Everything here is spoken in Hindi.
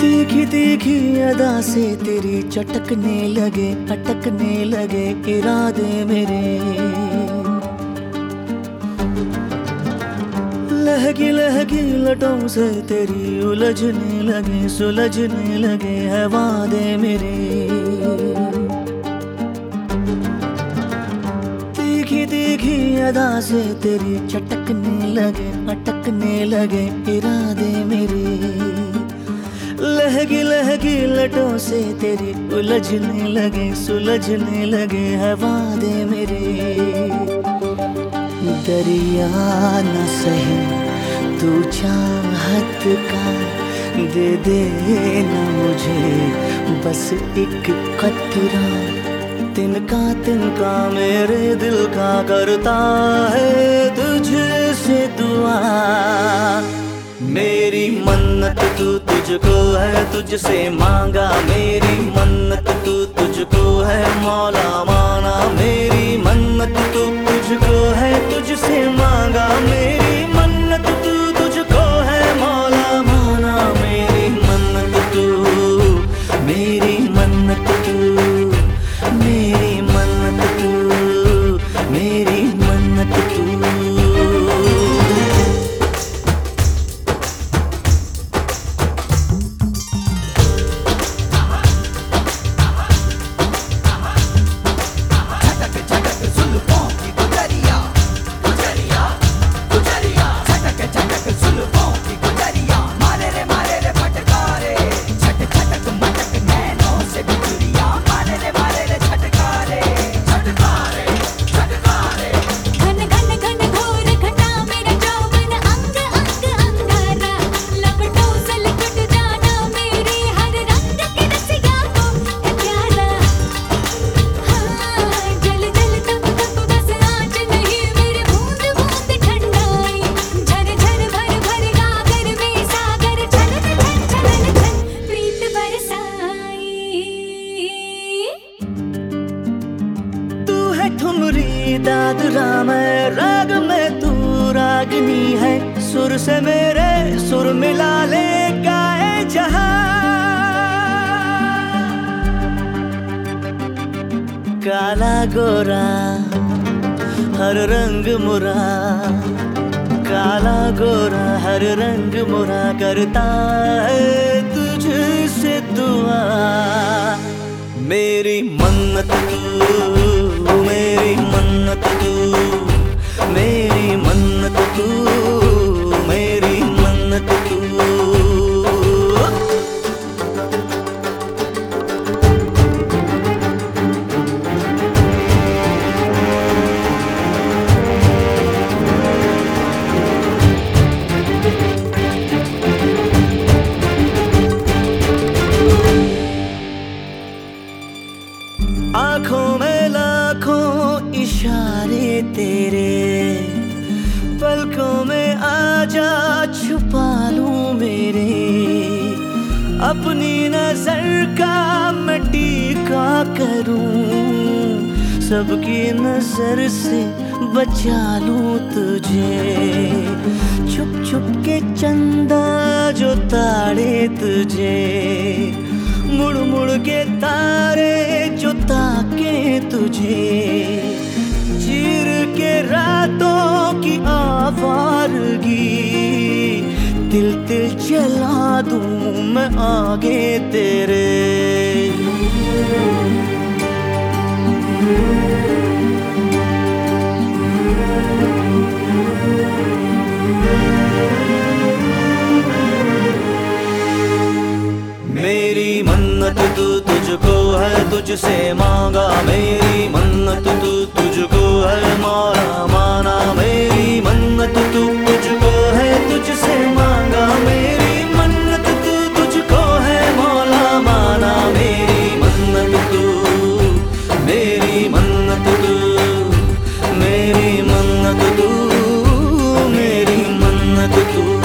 तीखी तीखी अदा से तेरी चटकने लगे, अटकने लगे इरादे मेरे। लहगी लहगी लटों से तेरी उलझने लगे, सुलझने लगे है वादे मेरे। तीखी तीखी अदा से तेरी चटकने लगे, अटकने लगे इरादे मेरे। लहगी लहगी लटों से तेरी उलझने लगे, सुलझने लगे है वादे मेरे। दरिया न सही, तू चाहत का दे दे न मुझे। बस एक कतरा तिनका तिनका मेरे दिल का करता है तुझसे दुआ। मेरी मन्नत तू तुझको है तुझसे मांगा मेरी मन्नत तू तुझको है मौला ठुमरी दादरा मैं राग में तू रागनी है। सुर से मेरे सुर मिला ले गाए जहाँ। काला गोरा, हर रंग मुरा। काला गोरा, हर रंग मुरा करता है तुझसे दुआ। मेरी मन्नत तू मेरी मन्नत तू मेरी मन्नत तू मेरी मन्नत तू। आँखों में इशारे तेरे, पलकों में आजा छुपा लूँ मेरे। अपनी नज़र का मिट्टी का करूँ, सबकी नज़र से बचा लूँ तुझे। छुप छुप के चंदा जो ताड़े तुझे, मुड़ मुड़ के तारे जो ताके तुझे। दिल दिल जला दूँ मैं आगे तेरे। मेरी मन्नत तू तुझको है, तुझसे मांगा मेरी मन्नत तू the